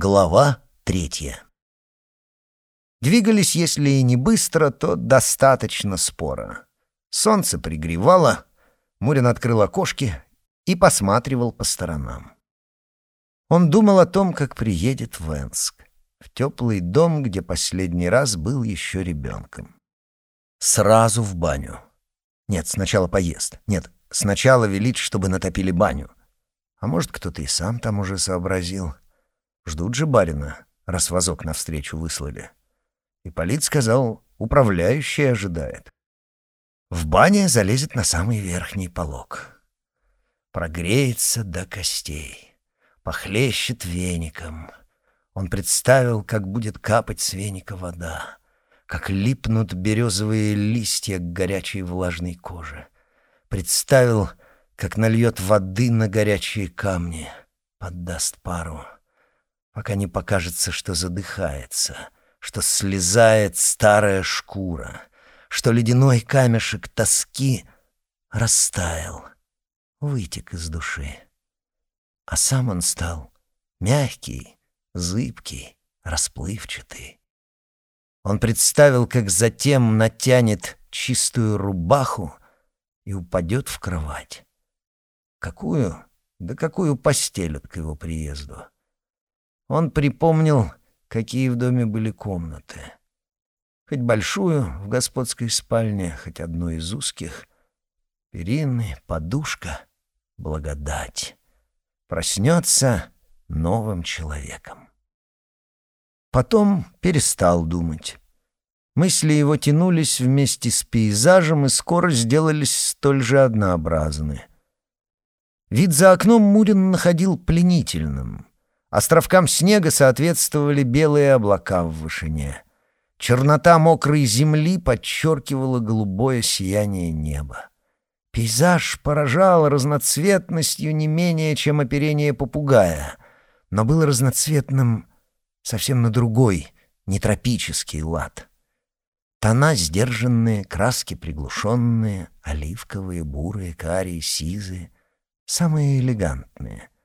Глава третья. Двигались, если и не быстро, то достаточно споро. Солнце пригревало, Мурин открыл окошки и посматривал по сторонам. Он думал о том, как приедет в Энск, в теплый дом, где последний раз был еще ребенком. Сразу в баню. Нет, сначала поест. Нет, сначала велит, чтобы натопили баню. А может, кто-то и сам там уже сообразил — Ждут же барина, раз вазок навстречу выслали. И Полит сказал, управляющий ожидает. В бане залезет на самый верхний полог. Прогреется до костей, похлещет веником. Он представил, как будет капать с веника вода, как липнут березовые листья к горячей влажной коже. Представил, как нальет воды на горячие камни, поддаст пару — пока не покажется, что задыхается, что слезает старая шкура, что ледяной камешек тоски растаял, вытек из души. А сам он стал мягкий, зыбкий, расплывчатый. Он представил, как затем натянет чистую рубаху и упадет в кровать. Какую? Да какую постелят к его приезду? Он припомнил, какие в доме были комнаты. Хоть большую в господской спальне, хоть одну из узких. Перины, подушка, благодать. Проснется новым человеком. Потом перестал думать. Мысли его тянулись вместе с пейзажем и скоро сделались столь же однообразны. Вид за окном Мурин находил пленительным. Островкам снега соответствовали белые облака в вышине. Чернота мокрой земли подчеркивала голубое сияние неба. Пейзаж поражал разноцветностью не менее, чем оперение попугая, но был разноцветным совсем на другой, нетропический лад. Тона сдержанные, краски приглушенные, оливковые, бурые, карие, сизые, самые элегантные —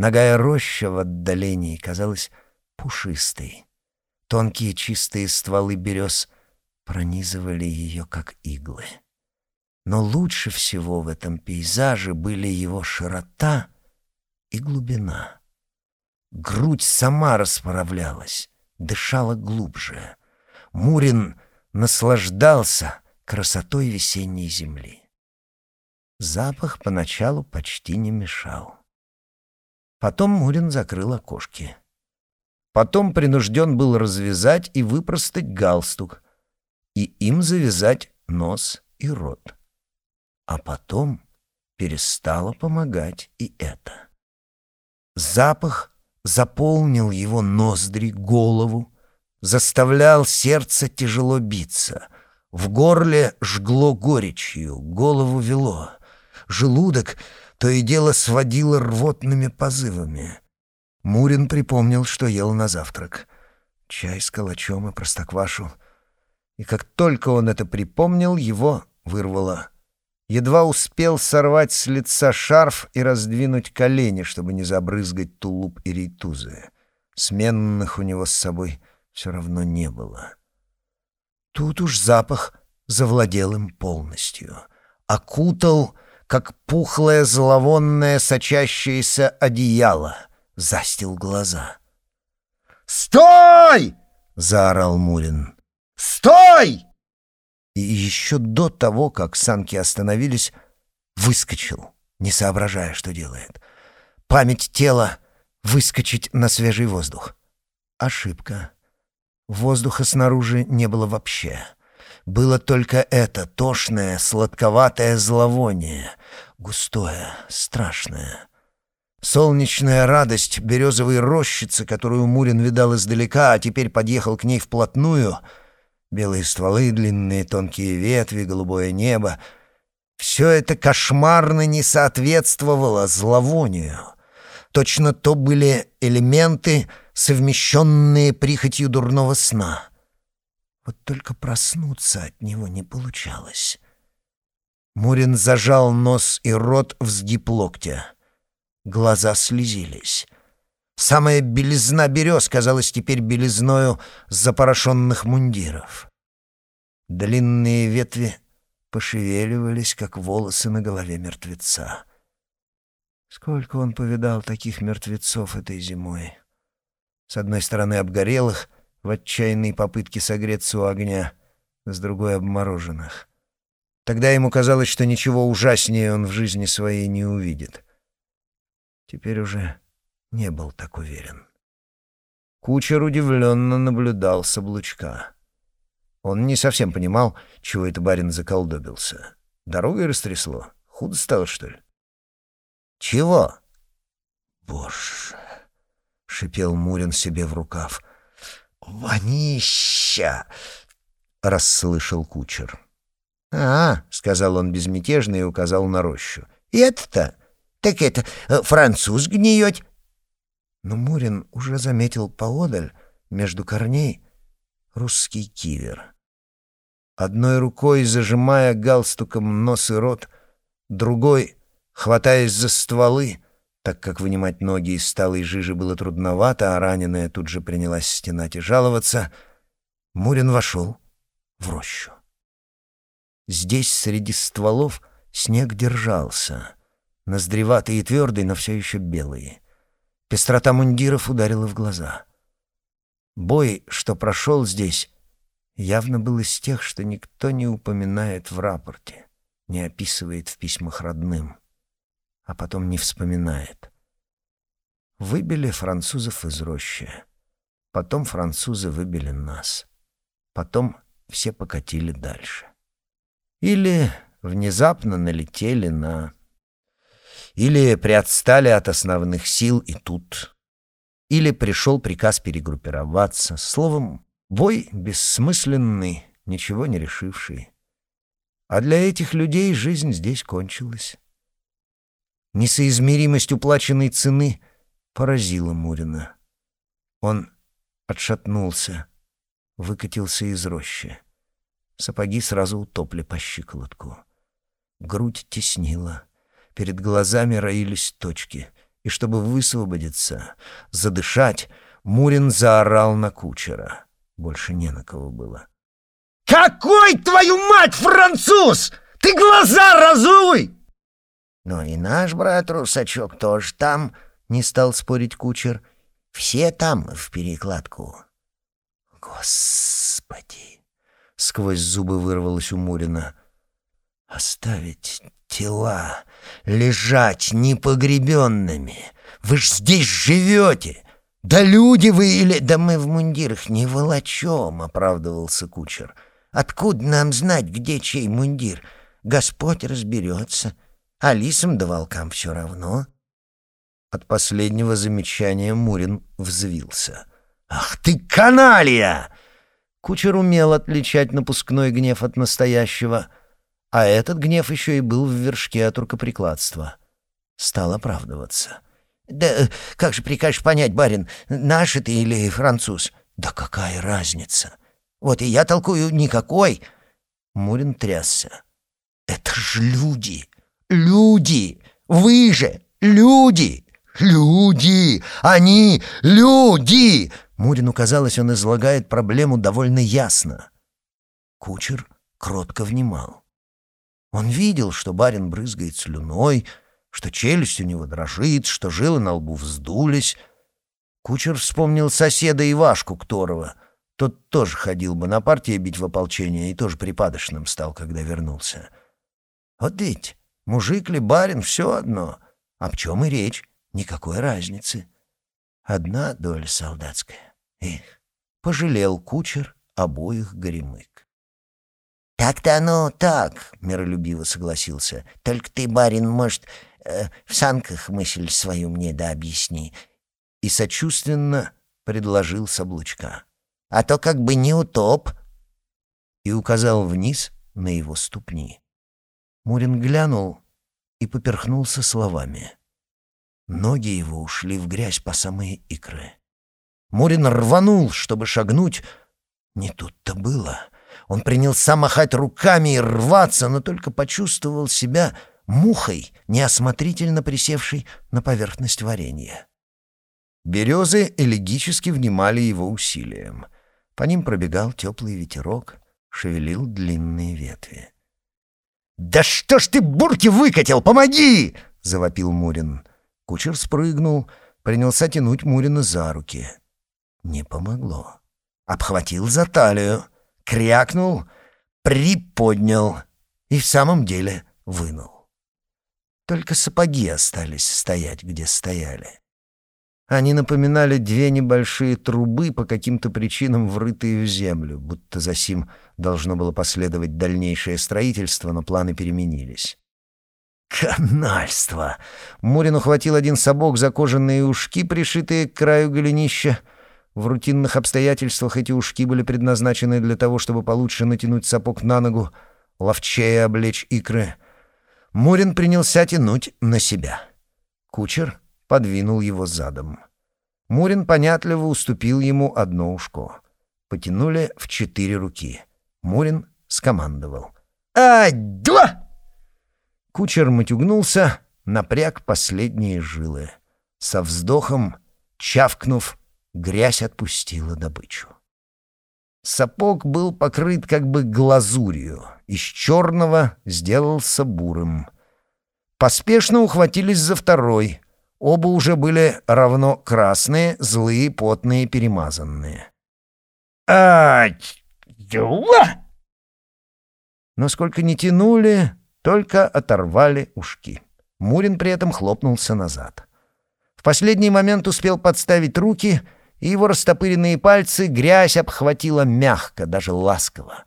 Ногая роща в отдалении казалась пушистой. Тонкие чистые стволы берез пронизывали ее, как иглы. Но лучше всего в этом пейзаже были его широта и глубина. Грудь сама расправлялась, дышала глубже. Мурин наслаждался красотой весенней земли. Запах поначалу почти не мешал. Потом Мурин закрыл окошки. Потом принужден был развязать и выпростать галстук, и им завязать нос и рот. А потом перестало помогать и это. Запах заполнил его ноздри, голову, заставлял сердце тяжело биться. В горле жгло горечью, голову вело. Желудок то и дело сводило рвотными позывами. Мурин припомнил, что ел на завтрак. Чай с калачом и простоквашу. И как только он это припомнил, его вырвало. Едва успел сорвать с лица шарф и раздвинуть колени, чтобы не забрызгать тулуп и рейтузы. Сменных у него с собой все равно не было. Тут уж запах завладел им полностью. Окутал как пухлое зловонное сочащееся одеяло, застил глаза. «Стой!» — заорал Мурин. «Стой!» И еще до того, как санки остановились, выскочил, не соображая, что делает. Память тела — выскочить на свежий воздух. Ошибка. Воздуха снаружи не было вообще. Было только это тошное, сладковатое зловоние, густое, страшное. Солнечная радость березовой рощицы, которую Мурин видал издалека, а теперь подъехал к ней вплотную. Белые стволы, длинные тонкие ветви, голубое небо. Все это кошмарно не соответствовало зловонию. Точно то были элементы, совмещенные прихотью дурного сна. Вот только проснуться от него не получалось. Мурин зажал нос и рот в сгиб локтя. Глаза слезились. Самая белизна берез казалась теперь белизною запорошенных мундиров. Длинные ветви пошевеливались, как волосы на голове мертвеца. Сколько он повидал таких мертвецов этой зимой. С одной стороны обгорелых, в отчаянной попытке согреться у огня, с другой — обмороженных. Тогда ему казалось, что ничего ужаснее он в жизни своей не увидит. Теперь уже не был так уверен. Кучер удивленно наблюдал с облучка. Он не совсем понимал, чего это барин заколдобился. Дорогой растрясло. Худо стало, что ли? «Чего?» «Боже!» — шипел Мурин себе в рукав. «Вонища!» — расслышал кучер. «А, — сказал он безмятежно и указал на рощу. — Это-то? Так это э, француз гниет!» Но Мурин уже заметил поодаль, между корней, русский кивер. Одной рукой зажимая галстуком нос и рот, другой, хватаясь за стволы, так как вынимать ноги из сталой жижи было трудновато, а раненая тут же принялась стенать и жаловаться, Мурин вошел в рощу. Здесь, среди стволов, снег держался, ноздреватый и твердый, но все еще белый. Пестрота мундиров ударила в глаза. Бой, что прошел здесь, явно был из тех, что никто не упоминает в рапорте, не описывает в письмах родным, а потом не вспоминает. Выбили французов из рощи. Потом французы выбили нас. Потом все покатили дальше. Или внезапно налетели на... Или приотстали от основных сил и тут или пришел приказ перегруппироваться. Словом, бой бессмысленный, ничего не решивший. А для этих людей жизнь здесь кончилась. Несоизмеримость уплаченной цены поразила Мурина. Он отшатнулся, выкатился из рощи. Сапоги сразу утопли по щиколотку. Грудь теснила. Перед глазами роились точки — и чтобы высвободиться, задышать, Мурин заорал на кучера. Больше не на кого было. «Какой, твою мать, француз! Ты глаза разуй!» «Но и наш брат Русачок тоже там», — не стал спорить кучер. «Все там в перекладку». «Господи!» — сквозь зубы вырвалось у Мурина. «Оставить тела лежать непогребенными. Вы ж здесь живете. Да люди вы или... Да мы в мундирах не волочем, оправдывался кучер. Откуда нам знать, где чей мундир? Господь разберется. А лисам да волкам все равно. От последнего замечания Мурин взвился. «Ах ты, каналья!» Кучер умел отличать напускной гнев от настоящего — а этот гнев еще и был в вершке от рукоприкладства. Стал оправдываться. «Да э, как же прикажешь понять, барин, наш ты или француз?» «Да какая разница? Вот и я толкую никакой!» Мурин трясся. «Это ж люди! Люди! Вы же люди! Люди! Они люди!» Мурину казалось, он излагает проблему довольно ясно. Кучер кротко внимал. Он видел, что барин брызгает слюной, что челюсть у него дрожит, что жилы на лбу вздулись. Кучер вспомнил соседа Ивашку Кторова. Тот тоже ходил бы на партии бить в ополчение и тоже припадочным стал, когда вернулся. Вот ведь, мужик ли барин, все одно. Об чем и речь, никакой разницы. Одна доля солдатская. Эх, пожалел кучер обоих горемык. «Так-то оно так», — миролюбиво согласился. «Только ты, барин, может, э, в санках мысль свою мне да объясни». И сочувственно предложил Соблучка. «А то как бы не утоп». И указал вниз на его ступни. Мурин глянул и поперхнулся словами. Ноги его ушли в грязь по самые икры. Мурин рванул, чтобы шагнуть. Не тут-то было. Он принялся махать руками и рваться, но только почувствовал себя мухой, неосмотрительно присевшей на поверхность варенья. Березы элегически внимали его усилиям. По ним пробегал теплый ветерок, шевелил длинные ветви. «Да что ж ты бурки выкатил? Помоги!» — завопил Мурин. Кучер спрыгнул, принялся тянуть Мурина за руки. Не помогло. Обхватил за талию, крякнул, приподнял и в самом деле вынул. Только сапоги остались стоять, где стояли. Они напоминали две небольшие трубы, по каким-то причинам врытые в землю, будто за сим должно было последовать дальнейшее строительство, но планы переменились. «Канальство!» Мурин ухватил один сапог за кожаные ушки, пришитые к краю голенища. В рутинных обстоятельствах эти ушки были предназначены для того, чтобы получше натянуть сапог на ногу, ловчее облечь икры. Мурин принялся тянуть на себя. Кучер подвинул его задом. Мурин понятливо уступил ему одно ушко. Потянули в четыре руки. Мурин скомандовал. «Ай, два!» Кучер матюгнулся, напряг последние жилы. Со вздохом, чавкнув, грязь отпустила добычу. Сапог был покрыт как бы глазурью, из черного сделался бурым. Поспешно ухватились за второй — Оба уже были равно красные, злые, потные, перемазанные. «Ать! Дела!» Но сколько ни тянули, только оторвали ушки. Мурин при этом хлопнулся назад. В последний момент успел подставить руки, и его растопыренные пальцы грязь обхватила мягко, даже ласково,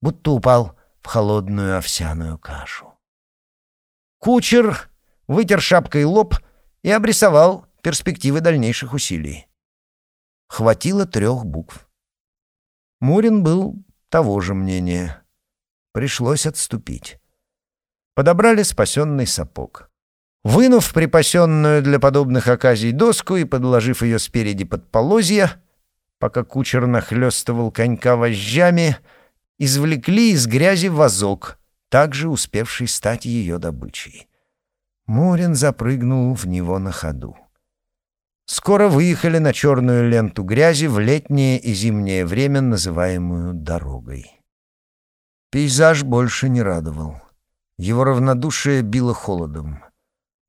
будто упал в холодную овсяную кашу. Кучер вытер шапкой лоб и обрисовал перспективы дальнейших усилий. Хватило трех букв. Мурин был того же мнения. Пришлось отступить. Подобрали спасенный сапог. Вынув припасенную для подобных оказий доску и подложив ее спереди под полозья, пока кучер нахлестывал конька вожжами, извлекли из грязи вазок, также успевший стать ее добычей. Мурин запрыгнул в него на ходу. Скоро выехали на черную ленту грязи в летнее и зимнее время, называемую дорогой. Пейзаж больше не радовал. Его равнодушие било холодом.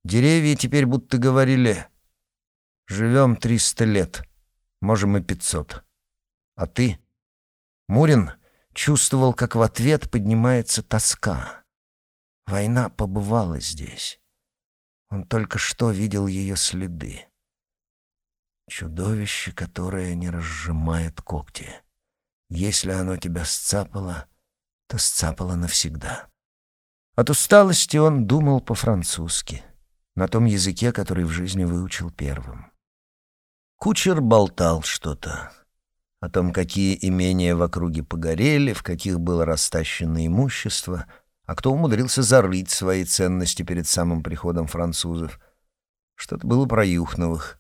Деревья теперь будто говорили «Живем триста лет, можем и пятьсот». А ты? Мурин чувствовал, как в ответ поднимается тоска. Война побывала здесь. Он только что видел ее следы. Чудовище, которое не разжимает когти. Если оно тебя сцапало, то сцапало навсегда. От усталости он думал по-французски, на том языке, который в жизни выучил первым. Кучер болтал что-то о том, какие имения в округе погорели, в каких было растащено имущество — а кто умудрился зарыть свои ценности перед самым приходом французов. Что-то было про Юхновых.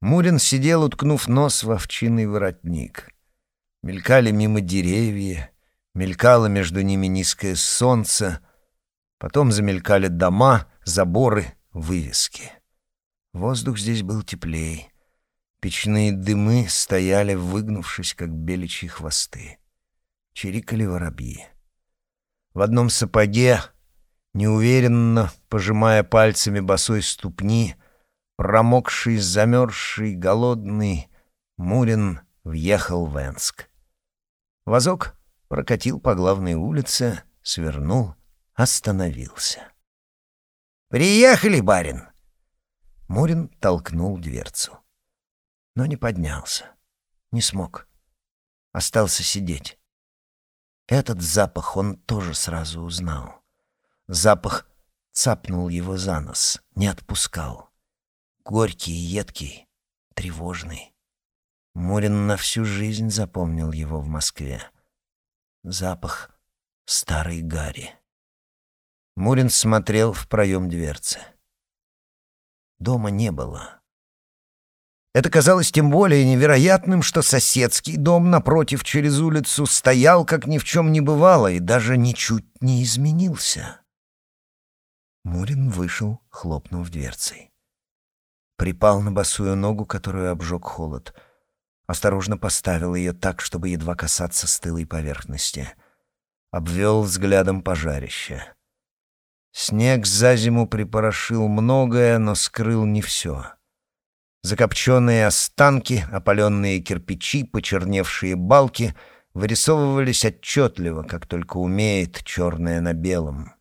Мурин сидел, уткнув нос в овчиный воротник. Мелькали мимо деревья, мелькало между ними низкое солнце, потом замелькали дома, заборы, вывески. Воздух здесь был теплей. Печные дымы стояли, выгнувшись, как беличьи хвосты. Чирикали воробьи. В одном сапоге, неуверенно пожимая пальцами босой ступни, промокший, замерзший, голодный, Мурин въехал в Энск. Возок прокатил по главной улице, свернул, остановился. «Приехали, барин!» Мурин толкнул дверцу. Но не поднялся. Не смог. Остался сидеть. Этот запах он тоже сразу узнал. Запах цапнул его за нос, не отпускал. Горький, едкий, тревожный. Мурин на всю жизнь запомнил его в Москве. Запах старой гари. Мурин смотрел в проем дверцы. Дома не было. Это казалось тем более невероятным, что соседский дом напротив через улицу стоял, как ни в чем не бывало, и даже ничуть не изменился. Мурин вышел, хлопнув дверцей. припал на босую ногу, которую обжег холод. Осторожно поставил ее так, чтобы едва касаться стылой поверхности. Обвел взглядом пожарище. Снег за зиму припорошил многое, но скрыл не все. Закопченные останки, опаленные кирпичи, почерневшие балки вырисовывались отчетливо, как только умеет черное на белом.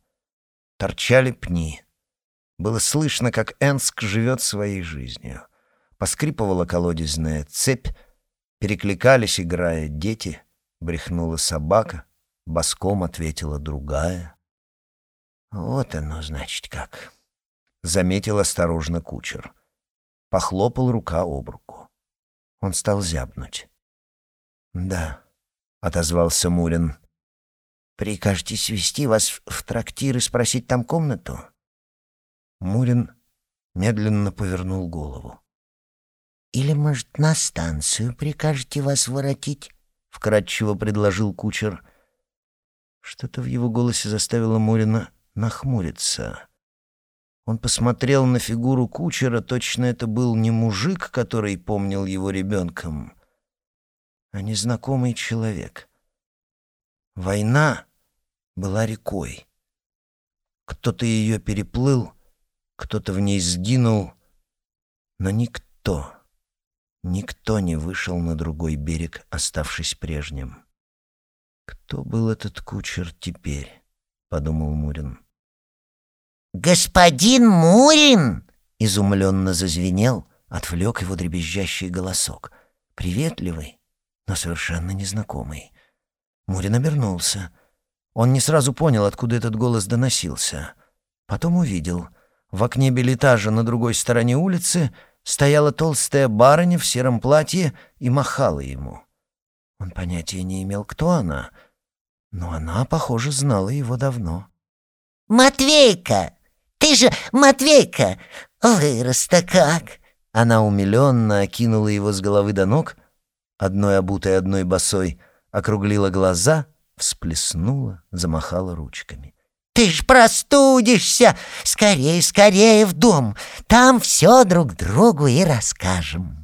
Торчали пни. Было слышно, как Энск живет своей жизнью. Поскрипывала колодезная цепь, перекликались, играя дети, брехнула собака, боском ответила другая. «Вот оно, значит, как», — заметил осторожно кучер. Похлопал рука об руку. Он стал зябнуть. «Да», — отозвался Мурин. «Прикажете свести вас в трактир и спросить там комнату?» Мурин медленно повернул голову. «Или, может, на станцию прикажете вас воротить?» — вкратчиво предложил кучер. Что-то в его голосе заставило Мурина нахмуриться. Он посмотрел на фигуру кучера, точно это был не мужик, который помнил его ребенком, а незнакомый человек. Война была рекой. Кто-то ее переплыл, кто-то в ней сгинул, но никто, никто не вышел на другой берег, оставшись прежним. Кто был этот кучер теперь? подумал Мурин. «Господин Мурин!» — изумленно зазвенел, отвлек его дребезжащий голосок. Приветливый, но совершенно незнакомый. Мурин обернулся. Он не сразу понял, откуда этот голос доносился. Потом увидел. В окне билетажа на другой стороне улицы стояла толстая барыня в сером платье и махала ему. Он понятия не имел, кто она — но она, похоже, знала его давно. «Матвейка! Ты же Матвейка! Вырос-то как!» Она умиленно окинула его с головы до ног, одной обутой, одной босой, округлила глаза, всплеснула, замахала ручками. «Ты ж простудишься! Скорее, скорее в дом! Там все друг другу и расскажем!»